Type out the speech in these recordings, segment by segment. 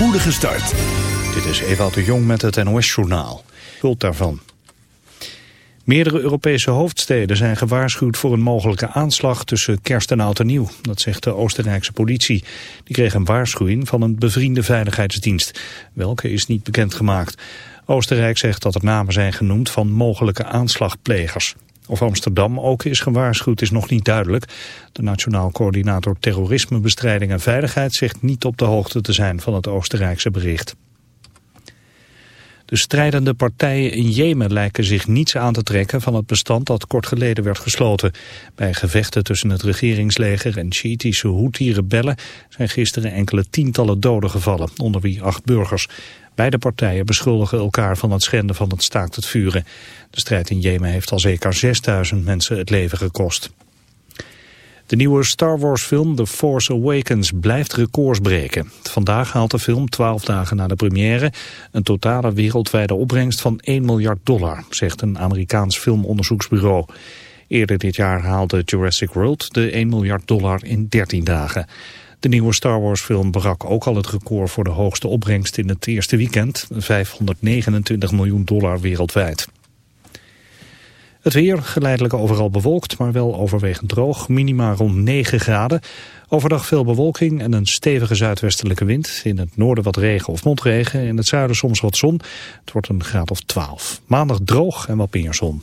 spoedige start. Dit is Ewout de Jong met het NOS-journaal. Schuld daarvan. Meerdere Europese hoofdsteden zijn gewaarschuwd voor een mogelijke aanslag tussen kerst en oud en nieuw. Dat zegt de Oostenrijkse politie. Die kreeg een waarschuwing van een bevriende veiligheidsdienst. Welke is niet bekendgemaakt. Oostenrijk zegt dat er namen zijn genoemd van mogelijke aanslagplegers. Of Amsterdam ook is gewaarschuwd is nog niet duidelijk. De Nationaal Coördinator Terrorismebestrijding en Veiligheid zegt niet op de hoogte te zijn van het Oostenrijkse bericht. De strijdende partijen in Jemen lijken zich niets aan te trekken van het bestand dat kort geleden werd gesloten. Bij gevechten tussen het regeringsleger en Shiïtische Houthi-rebellen zijn gisteren enkele tientallen doden gevallen, onder wie acht burgers. Beide partijen beschuldigen elkaar van het schenden van het staakt het vuren. De strijd in Jemen heeft al zeker 6000 mensen het leven gekost. De nieuwe Star Wars film The Force Awakens blijft records breken. Vandaag haalt de film, 12 dagen na de première, een totale wereldwijde opbrengst van 1 miljard dollar, zegt een Amerikaans filmonderzoeksbureau. Eerder dit jaar haalde Jurassic World de 1 miljard dollar in 13 dagen. De nieuwe Star Wars film brak ook al het record voor de hoogste opbrengst in het eerste weekend, 529 miljoen dollar wereldwijd. Het weer geleidelijk overal bewolkt, maar wel overwegend droog. Minima rond 9 graden. Overdag veel bewolking en een stevige zuidwestelijke wind. In het noorden wat regen of motregen. In het zuiden soms wat zon. Het wordt een graad of 12. Maandag droog en wat meer zon.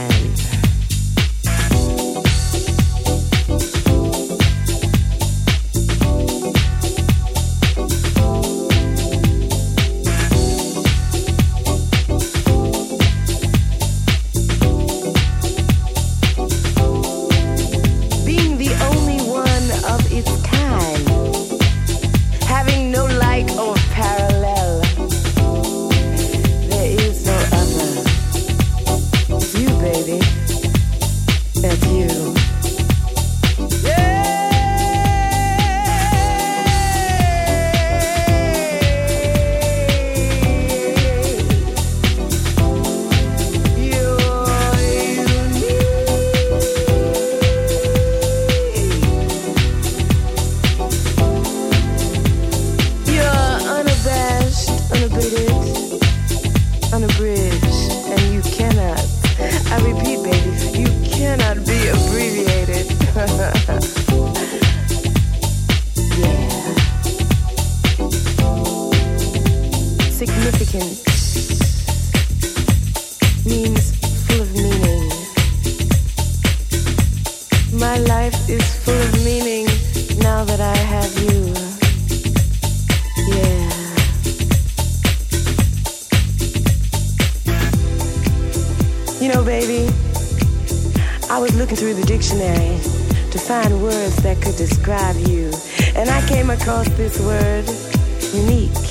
Describe you. And I came across this word, unique.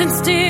and still.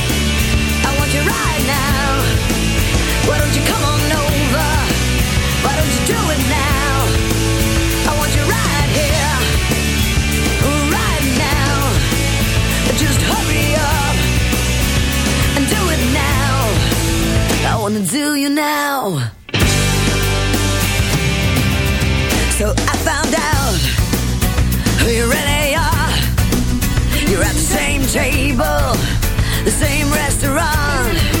Table, the same restaurant.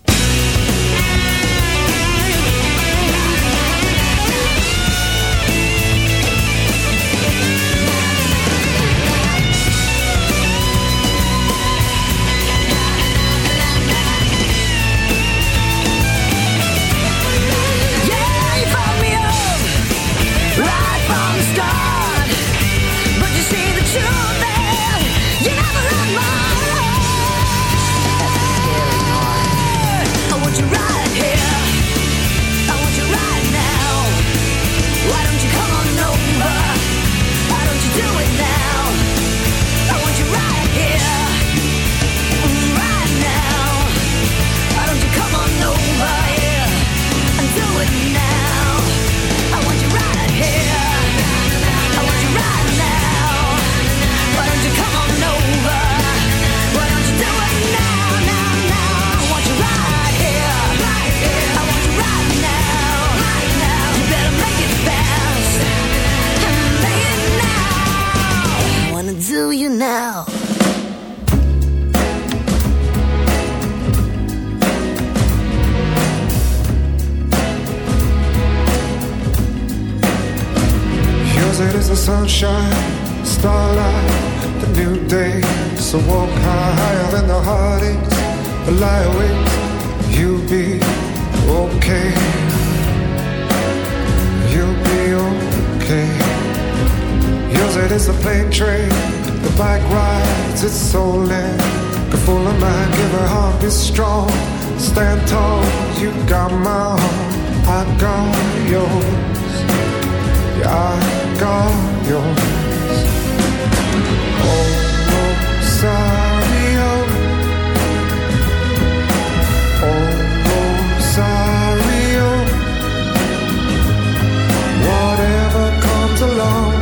It is the sunshine, starlight, the new day. So walk high, higher than the heartaches, but lie awake, you'll be okay. You'll be okay. Yours it is the plane train, the bike rides, it's stolen. Go full of mind, give her heart, be strong. Stand tall, you got my heart, I got yours. I got yours. Oh, Whatever comes along,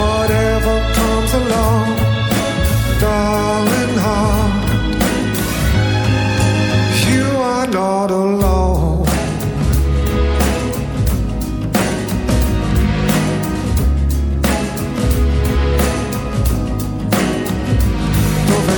whatever comes along, darling.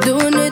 Doing it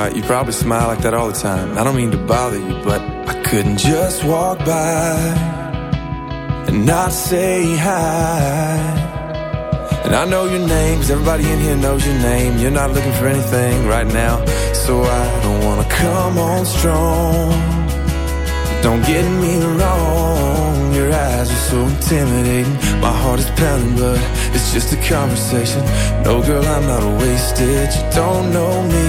not. You probably smile like that all the time. I don't mean to bother you, but I couldn't just walk by and not say hi. And I know your name, 'cause everybody in here knows your name. You're not looking for anything right now, so I don't wanna come on strong. Don't get me wrong, your eyes are so intimidating. My heart is pounding, but it's just a conversation. No, girl, I'm not a wasted. You don't know me,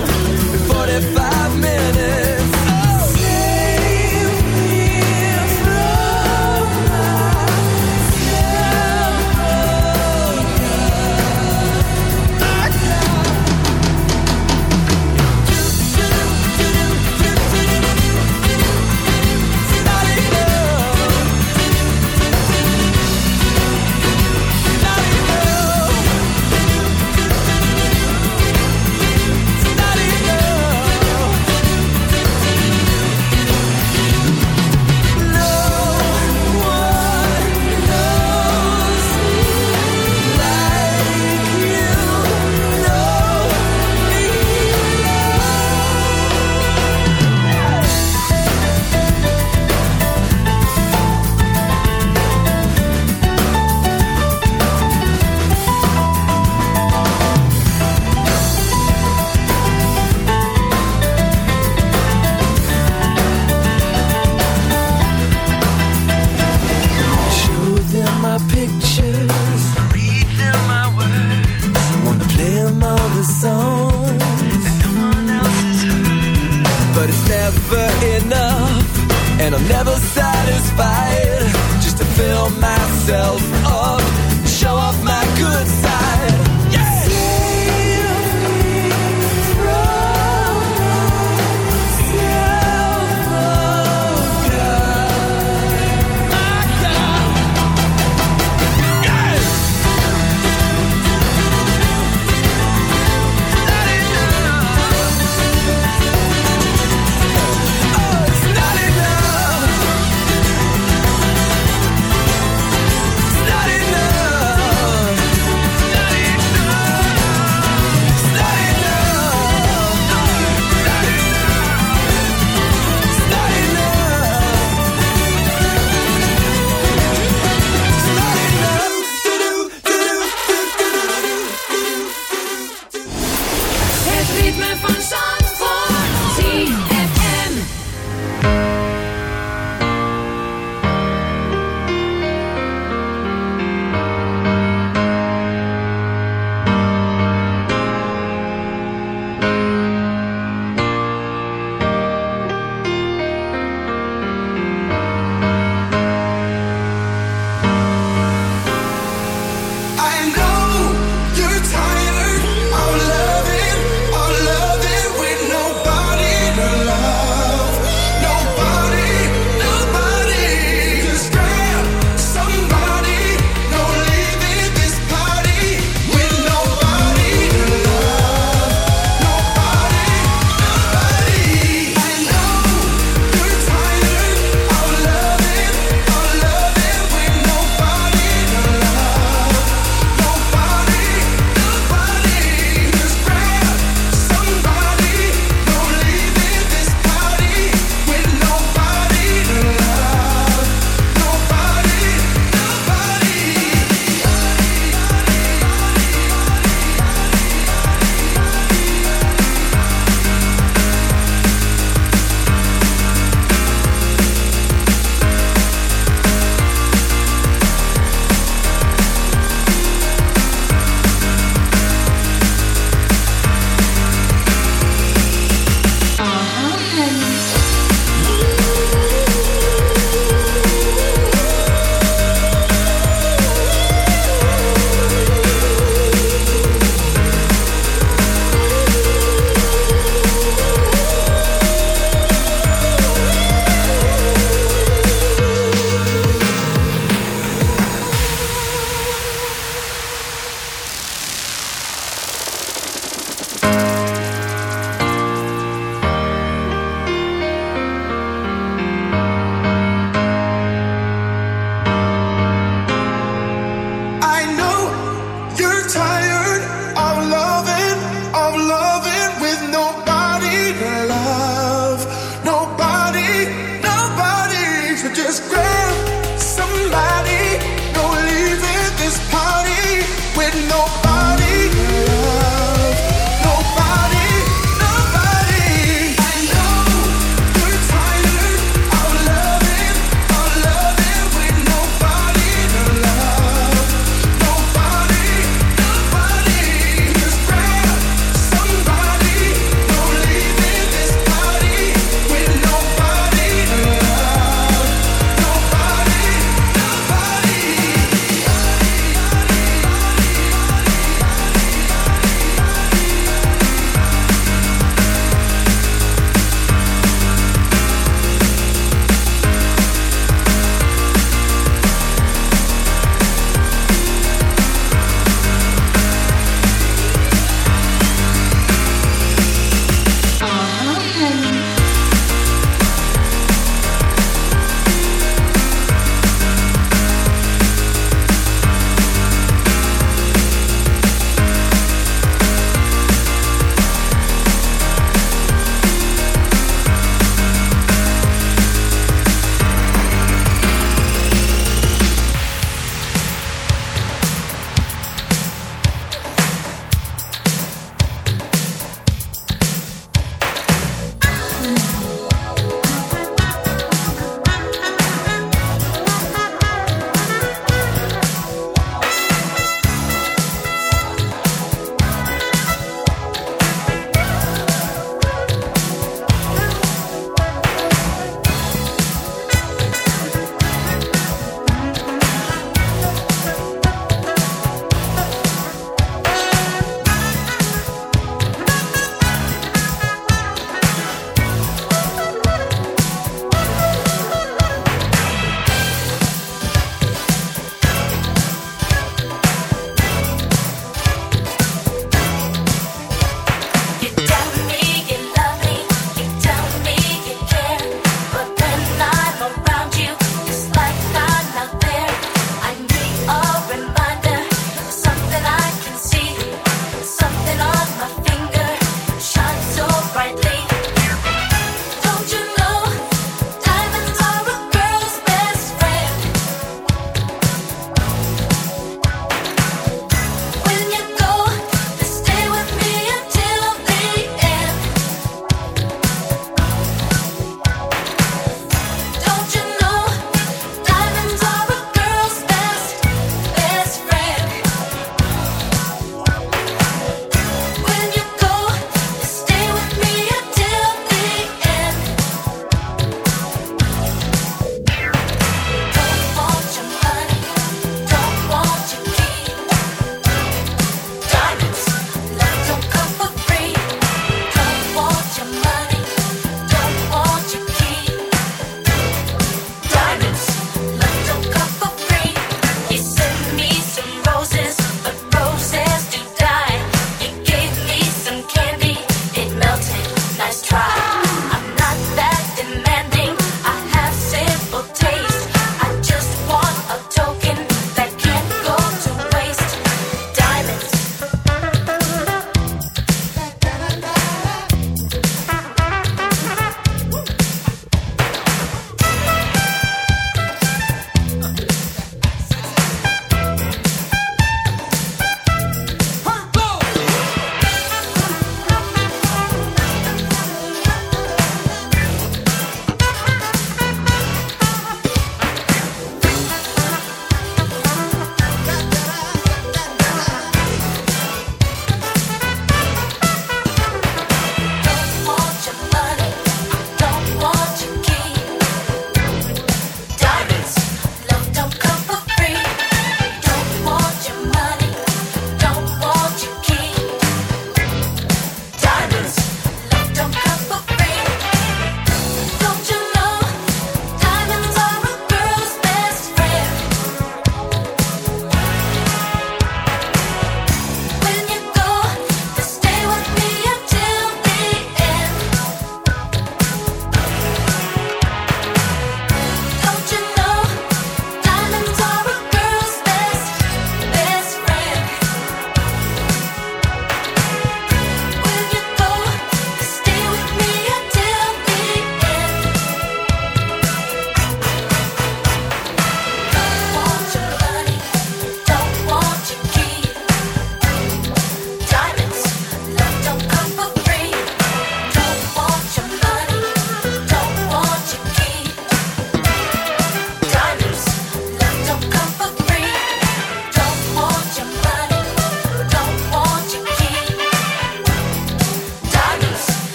45 myself up,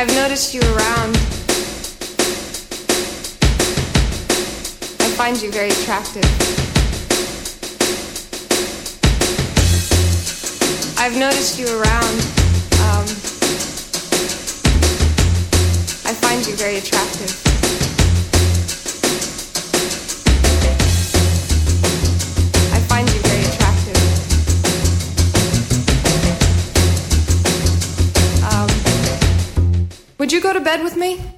I've noticed you around. I find you very attractive. I've noticed you around. Go to bed with me?